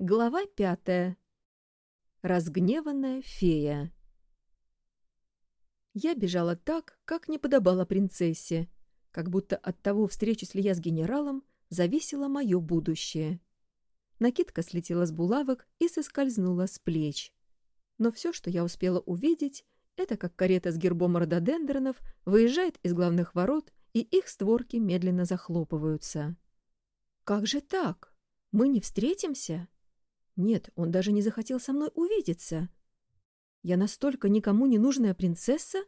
Глава пятая. Разгневанная фея. Я бежала так, как не подобало принцессе, как будто от того, встречусь ли я с генералом, зависело мое будущее. Накидка слетела с булавок и соскользнула с плеч. Но все, что я успела увидеть, это как карета с гербом рододендронов выезжает из главных ворот, и их створки медленно захлопываются. «Как же так? Мы не встретимся?» Нет, он даже не захотел со мной увидеться. Я настолько никому не нужная принцесса?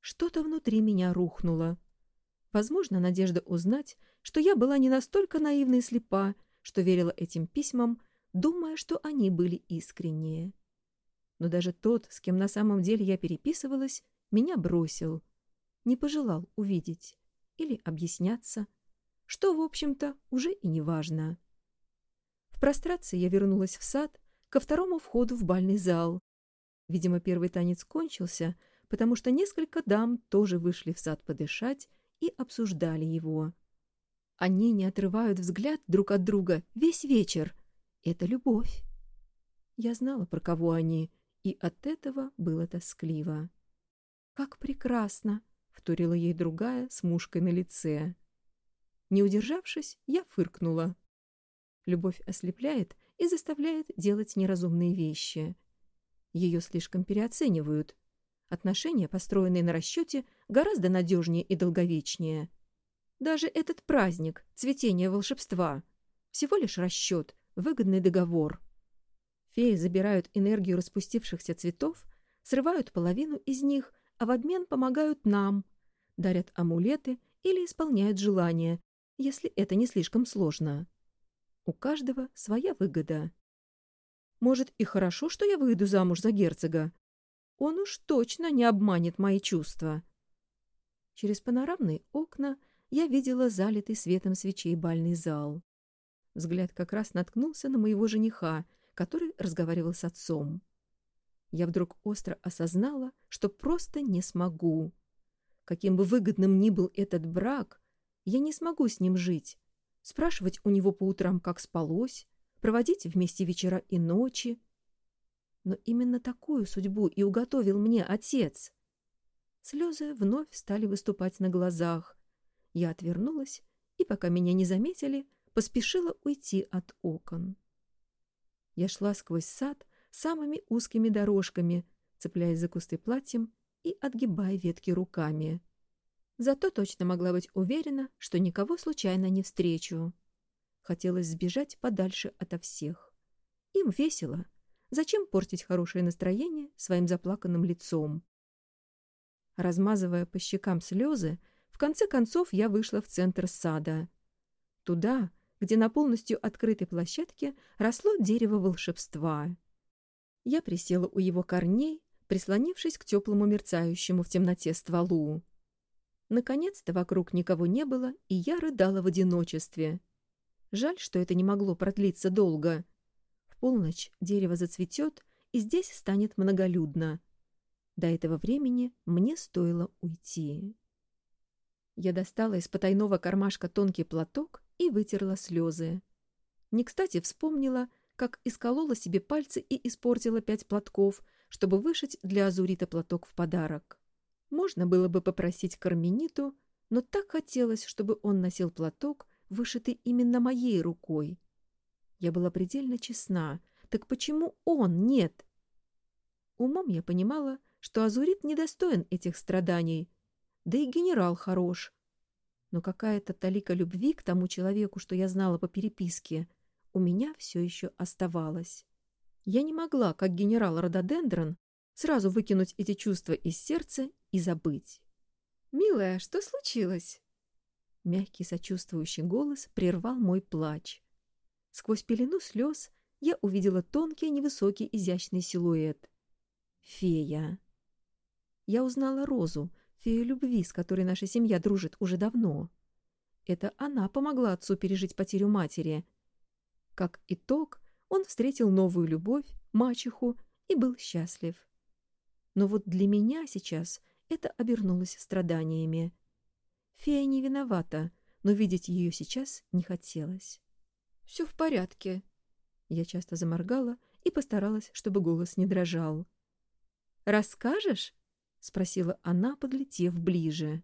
Что-то внутри меня рухнуло. Возможно, надежда узнать, что я была не настолько наивна и слепа, что верила этим письмам, думая, что они были искренние. Но даже тот, с кем на самом деле я переписывалась, меня бросил. Не пожелал увидеть или объясняться, что, в общем-то, уже и не важно. В прострации я вернулась в сад, ко второму входу в бальный зал. Видимо, первый танец кончился, потому что несколько дам тоже вышли в сад подышать и обсуждали его. Они не отрывают взгляд друг от друга весь вечер. Это любовь. Я знала, про кого они, и от этого было тоскливо. «Как прекрасно!» — вторила ей другая с мушкой на лице. Не удержавшись, я фыркнула. Любовь ослепляет и заставляет делать неразумные вещи. Ее слишком переоценивают. Отношения, построенные на расчете, гораздо надежнее и долговечнее. Даже этот праздник, цветение волшебства, всего лишь расчет, выгодный договор. Феи забирают энергию распустившихся цветов, срывают половину из них, а в обмен помогают нам, дарят амулеты или исполняют желания, если это не слишком сложно. У каждого своя выгода. Может, и хорошо, что я выйду замуж за герцога. Он уж точно не обманет мои чувства. Через панорамные окна я видела залитый светом свечей бальный зал. Взгляд как раз наткнулся на моего жениха, который разговаривал с отцом. Я вдруг остро осознала, что просто не смогу. Каким бы выгодным ни был этот брак, я не смогу с ним жить, спрашивать у него по утрам, как спалось, проводить вместе вечера и ночи. Но именно такую судьбу и уготовил мне отец. Слезы вновь стали выступать на глазах. Я отвернулась и, пока меня не заметили, поспешила уйти от окон. Я шла сквозь сад самыми узкими дорожками, цепляясь за кусты платьем и отгибая ветки руками. Зато точно могла быть уверена, что никого случайно не встречу. Хотелось сбежать подальше ото всех. Им весело. Зачем портить хорошее настроение своим заплаканным лицом? Размазывая по щекам слезы, в конце концов я вышла в центр сада. Туда, где на полностью открытой площадке росло дерево волшебства. Я присела у его корней, прислонившись к теплому мерцающему в темноте стволу. Наконец-то вокруг никого не было, и я рыдала в одиночестве. Жаль, что это не могло продлиться долго. В полночь дерево зацветет, и здесь станет многолюдно. До этого времени мне стоило уйти. Я достала из потайного кармашка тонкий платок и вытерла слезы. Не кстати вспомнила, как исколола себе пальцы и испортила пять платков, чтобы вышить для Азурита платок в подарок. Можно было бы попросить Кармениту, но так хотелось, чтобы он носил платок, вышитый именно моей рукой. Я была предельно честна. Так почему он нет? Умом я понимала, что Азурит недостоин этих страданий, да и генерал хорош. Но какая-то талика любви к тому человеку, что я знала по переписке, у меня все еще оставалась. Я не могла, как генерал Рододендрон, сразу выкинуть эти чувства из сердца и забыть. «Милая, что случилось?» Мягкий сочувствующий голос прервал мой плач. Сквозь пелену слез я увидела тонкий, невысокий, изящный силуэт. Фея. Я узнала Розу, фею любви, с которой наша семья дружит уже давно. Это она помогла отцу пережить потерю матери. Как итог, он встретил новую любовь, мачеху, и был счастлив. Но вот для меня сейчас это обернулось страданиями. Фея не виновата, но видеть ее сейчас не хотелось. «Все в порядке». Я часто заморгала и постаралась, чтобы голос не дрожал. «Расскажешь?» — спросила она, подлетев ближе.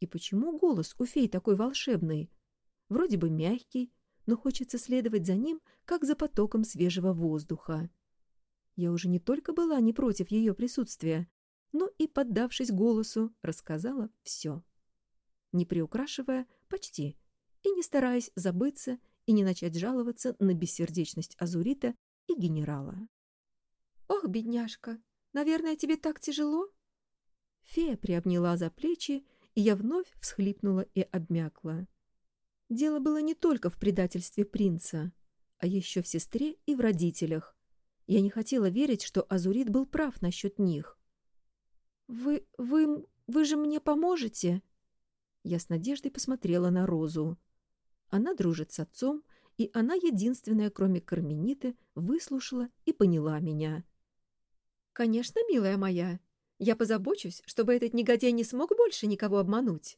И почему голос у фей такой волшебный? Вроде бы мягкий, но хочется следовать за ним, как за потоком свежего воздуха. Я уже не только была не против ее присутствия, но и, поддавшись голосу, рассказала все. Не приукрашивая, почти, и не стараясь забыться и не начать жаловаться на бессердечность Азурита и генерала. «Ох, бедняжка, наверное, тебе так тяжело?» Фея приобняла за плечи, и я вновь всхлипнула и обмякла. Дело было не только в предательстве принца, а еще в сестре и в родителях. Я не хотела верить, что Азурит был прав насчет них. «Вы... вы... вы же мне поможете?» Я с надеждой посмотрела на Розу. Она дружит с отцом, и она единственная, кроме Кармениты, выслушала и поняла меня. «Конечно, милая моя. Я позабочусь, чтобы этот негодяй не смог больше никого обмануть.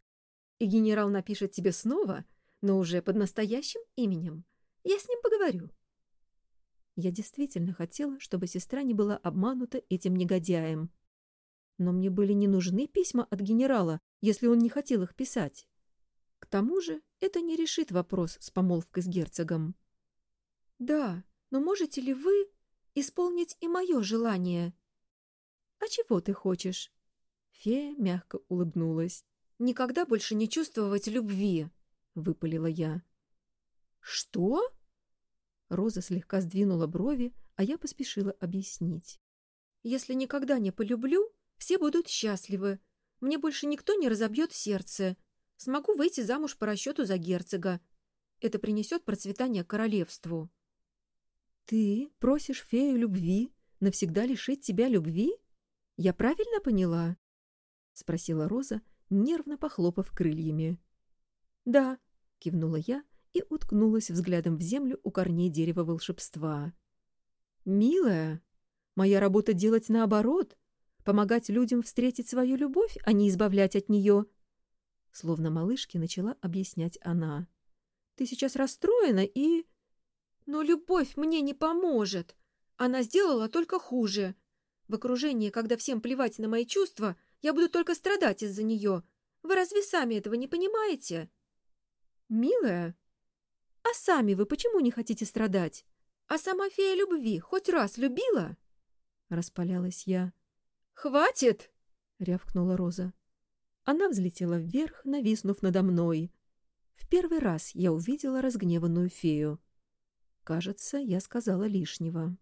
И генерал напишет тебе снова, но уже под настоящим именем. Я с ним поговорю. Я действительно хотела, чтобы сестра не была обманута этим негодяем. Но мне были не нужны письма от генерала, если он не хотел их писать. К тому же это не решит вопрос с помолвкой с герцогом. «Да, но можете ли вы исполнить и мое желание?» «А чего ты хочешь?» Фея мягко улыбнулась. «Никогда больше не чувствовать любви!» — выпалила я. «Что?» Роза слегка сдвинула брови, а я поспешила объяснить. «Если никогда не полюблю, все будут счастливы. Мне больше никто не разобьет сердце. Смогу выйти замуж по расчету за герцога. Это принесет процветание королевству». «Ты просишь фею любви навсегда лишить тебя любви? Я правильно поняла?» — спросила Роза, нервно похлопав крыльями. «Да», — кивнула я и уткнулась взглядом в землю у корней дерева волшебства. «Милая, моя работа делать наоборот, помогать людям встретить свою любовь, а не избавлять от нее», словно малышке начала объяснять она. «Ты сейчас расстроена и...» «Но любовь мне не поможет. Она сделала только хуже. В окружении, когда всем плевать на мои чувства, я буду только страдать из-за нее. Вы разве сами этого не понимаете?» «Милая? А сами вы почему не хотите страдать? А сама фея любви хоть раз любила?» Распалялась я. «Хватит!» — рявкнула Роза. Она взлетела вверх, нависнув надо мной. В первый раз я увидела разгневанную фею. Кажется, я сказала лишнего.